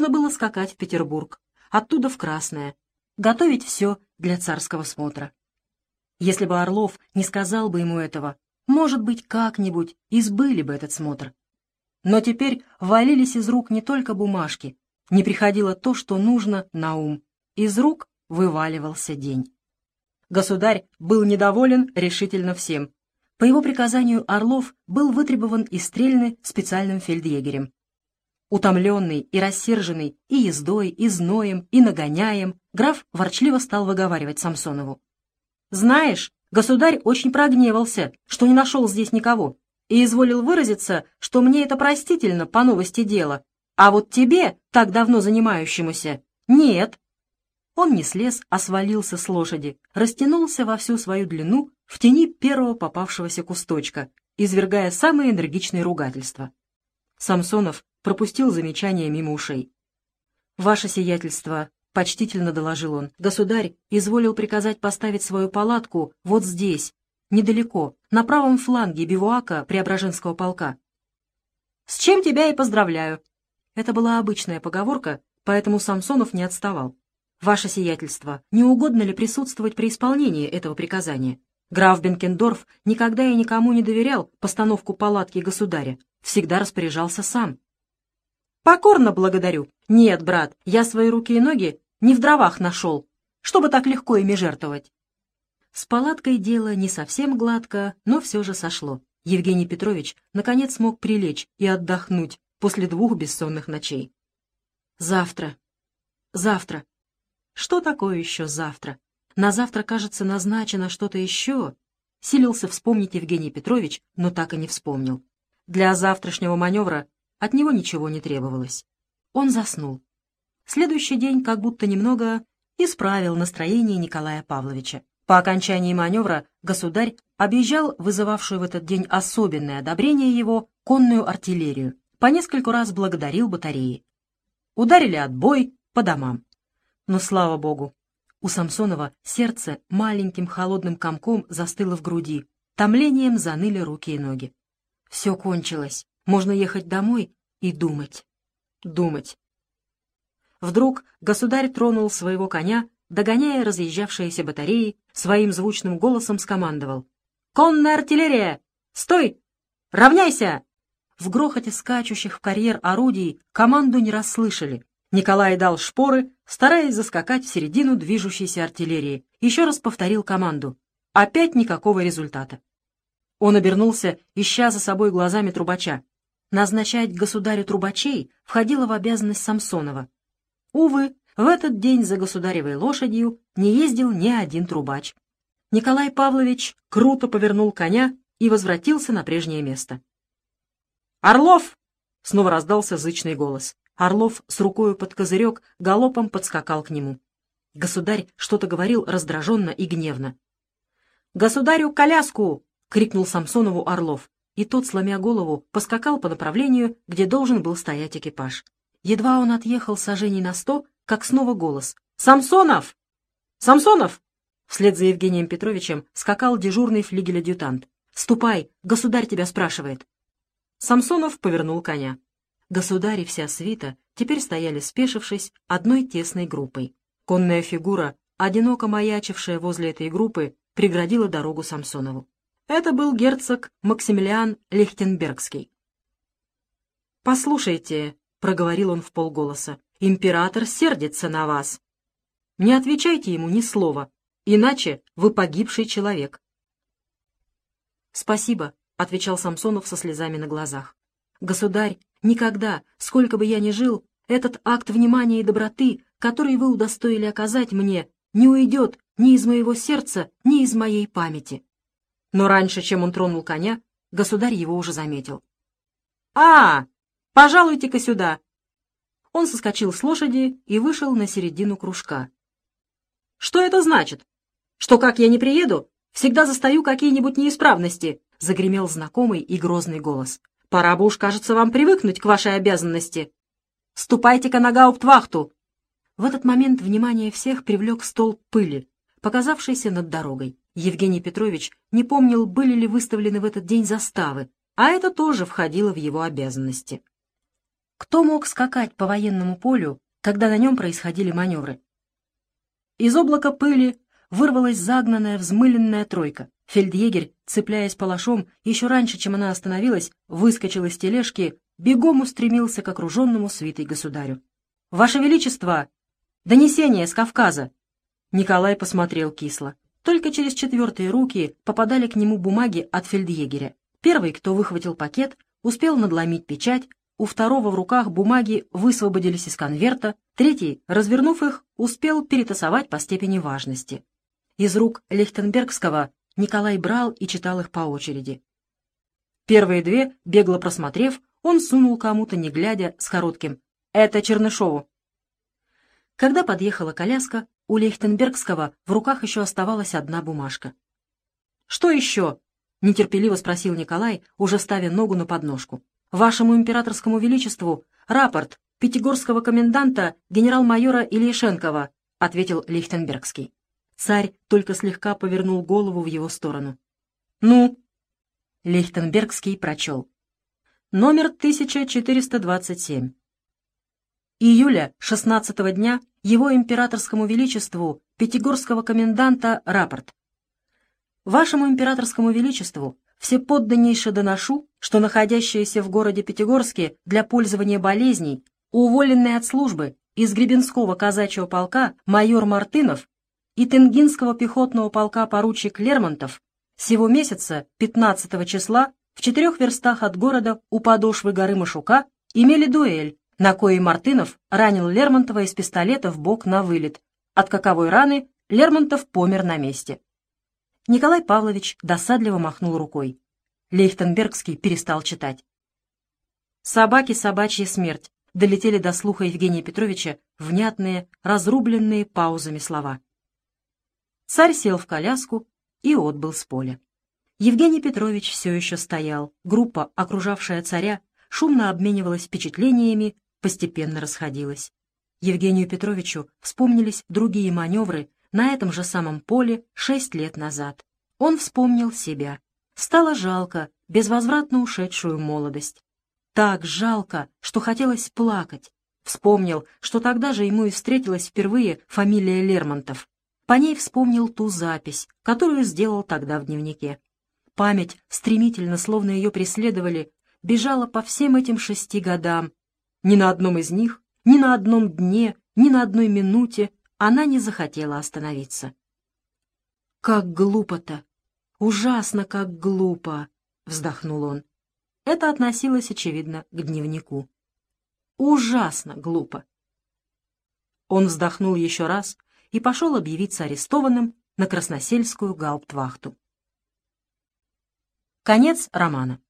нужно было скакать в Петербург, оттуда в Красное, готовить все для царского смотра. Если бы Орлов не сказал бы ему этого, может быть, как-нибудь избыли бы этот смотр. Но теперь валились из рук не только бумажки, не приходило то, что нужно, на ум. Из рук вываливался день. Государь был недоволен решительно всем. По его приказанию Орлов был вытребован из Стрельны специальным фельдъегерем. Утомленный и рассерженный и ездой, и зноем, и нагоняем, граф ворчливо стал выговаривать Самсонову. «Знаешь, государь очень прогневался, что не нашел здесь никого, и изволил выразиться, что мне это простительно по новости дела, а вот тебе, так давно занимающемуся, нет». Он не слез, а свалился с лошади, растянулся во всю свою длину в тени первого попавшегося кусточка, извергая самые энергичные ругательства. Самсонов пропустил замечание мимо ушей. «Ваше сиятельство», — почтительно доложил он, — «государь изволил приказать поставить свою палатку вот здесь, недалеко, на правом фланге бивуака Преображенского полка». «С чем тебя и поздравляю!» Это была обычная поговорка, поэтому Самсонов не отставал. «Ваше сиятельство, не угодно ли присутствовать при исполнении этого приказания? Граф Бенкендорф никогда и никому не доверял постановку палатки государя, всегда распоряжался сам». «Покорно благодарю. Нет, брат, я свои руки и ноги не в дровах нашел, чтобы так легко ими жертвовать». С палаткой дело не совсем гладко, но все же сошло. Евгений Петрович наконец смог прилечь и отдохнуть после двух бессонных ночей. Завтра. Завтра. Что такое еще завтра? На завтра, кажется, назначено что-то еще. Силился вспомнить Евгений Петрович, но так и не вспомнил. Для завтрашнего маневра от него ничего не требовалось. Он заснул. Следующий день как будто немного исправил настроение Николая Павловича. По окончании маневра государь объезжал вызывавшую в этот день особенное одобрение его конную артиллерию, по нескольку раз благодарил батареи. Ударили отбой по домам. Но, слава богу, у Самсонова сердце маленьким холодным комком застыло в груди, томлением заныли руки и ноги. Все кончилось, можно ехать домой и думать, думать. Вдруг государь тронул своего коня догоняя разъезжавшиеся батареи, своим звучным голосом скомандовал. «Конная артиллерия! Стой! Равняйся!» В грохоте скачущих в карьер орудий команду не расслышали. Николай дал шпоры, стараясь заскакать в середину движущейся артиллерии. Еще раз повторил команду. Опять никакого результата. Он обернулся, ища за собой глазами трубача. Назначать государю трубачей входило в обязанность Самсонова. Увы, в этот день за государевой лошадью не ездил ни один трубач. Николай Павлович круто повернул коня и возвратился на прежнее место. «Орлов!» — снова раздался зычный голос. Орлов с рукою под козырек галопом подскакал к нему. Государь что-то говорил раздраженно и гневно. «Государю коляску!» — крикнул Самсонову Орлов, и тот, сломя голову, поскакал по направлению, где должен был стоять экипаж. Едва он отъехал сажений на сто, как снова голос. «Самсонов! Самсонов!» Вслед за Евгением Петровичем скакал дежурный флигель-адъютант. «Ступай, государь тебя спрашивает». Самсонов повернул коня. Государь и вся свита теперь стояли, спешившись, одной тесной группой. Конная фигура, одиноко маячившая возле этой группы, преградила дорогу Самсонову. Это был герцог Максимилиан Лихтенбергский. «Послушайте», — проговорил он в полголоса, Император сердится на вас. Не отвечайте ему ни слова, иначе вы погибший человек. «Спасибо», — отвечал Самсонов со слезами на глазах. «Государь, никогда, сколько бы я ни жил, этот акт внимания и доброты, который вы удостоили оказать мне, не уйдет ни из моего сердца, ни из моей памяти». Но раньше, чем он тронул коня, государь его уже заметил. «А, пожалуйте-ка сюда!» Он соскочил с лошади и вышел на середину кружка. «Что это значит? Что, как я не приеду, всегда застаю какие-нибудь неисправности?» — загремел знакомый и грозный голос. «Пора бы уж, кажется, вам привыкнуть к вашей обязанности. Ступайте-ка на гауптвахту!» В этот момент внимание всех привлек стол пыли, показавшийся над дорогой. Евгений Петрович не помнил, были ли выставлены в этот день заставы, а это тоже входило в его обязанности. Кто мог скакать по военному полю, когда на нем происходили маневры? Из облака пыли вырвалась загнанная, взмыленная тройка. Фельдъегерь, цепляясь палашом, еще раньше, чем она остановилась, выскочил из тележки, бегом устремился к окруженному свитой государю. «Ваше Величество! Донесение с Кавказа!» Николай посмотрел кисло. Только через четвертые руки попадали к нему бумаги от фельдъегеря. Первый, кто выхватил пакет, успел надломить печать, у второго в руках бумаги высвободились из конверта, третий, развернув их, успел перетасовать по степени важности. Из рук Лихтенбергского Николай брал и читал их по очереди. Первые две, бегло просмотрев, он сунул кому-то, не глядя, с коротким «Это Чернышову». Когда подъехала коляска, у Лейхтенбергского в руках еще оставалась одна бумажка. «Что еще?» — нетерпеливо спросил Николай, уже ставя ногу на подножку. «Вашему императорскому величеству рапорт пятигорского коменданта генерал-майора Ильишенкова», — ответил Лейхтенбергский. Царь только слегка повернул голову в его сторону. «Ну?» Лейхтенбергский прочел. Номер 1427. Июля 16 дня его императорскому величеству Пятигорского коменданта рапорт. Вашему императорскому величеству всеподданнейше доношу, что находящиеся в городе Пятигорске для пользования болезней, уволенный от службы из Гребенского казачьего полка майор Мартынов и Тенгинского пехотного полка поручик Лермонтов сего месяца, 15 числа, в четырех верстах от города у подошвы горы Машука имели дуэль, на коей Мартынов ранил Лермонтова из пистолета в бок на вылет. От каковой раны Лермонтов помер на месте. Николай Павлович досадливо махнул рукой. Лейхтенбергский перестал читать. «Собаки, собачья смерть» долетели до слуха Евгения Петровича внятные, разрубленные паузами слова. Царь сел в коляску и отбыл с поля. Евгений Петрович все еще стоял. Группа, окружавшая царя, шумно обменивалась впечатлениями, постепенно расходилась. Евгению Петровичу вспомнились другие маневры на этом же самом поле шесть лет назад. Он вспомнил себя. Стало жалко безвозвратно ушедшую молодость. Так жалко, что хотелось плакать. Вспомнил, что тогда же ему и встретилась впервые фамилия Лермонтов. По ней вспомнил ту запись, которую сделал тогда в дневнике. Память, стремительно, словно ее преследовали, бежала по всем этим шести годам. Ни на одном из них, ни на одном дне, ни на одной минуте она не захотела остановиться. «Как глупо-то! Ужасно, как глупо!» — вздохнул он. Это относилось, очевидно, к дневнику. «Ужасно глупо!» Он вздохнул еще раз — и пошел объявиться арестованным на Красносельскую гауптвахту. Конец романа.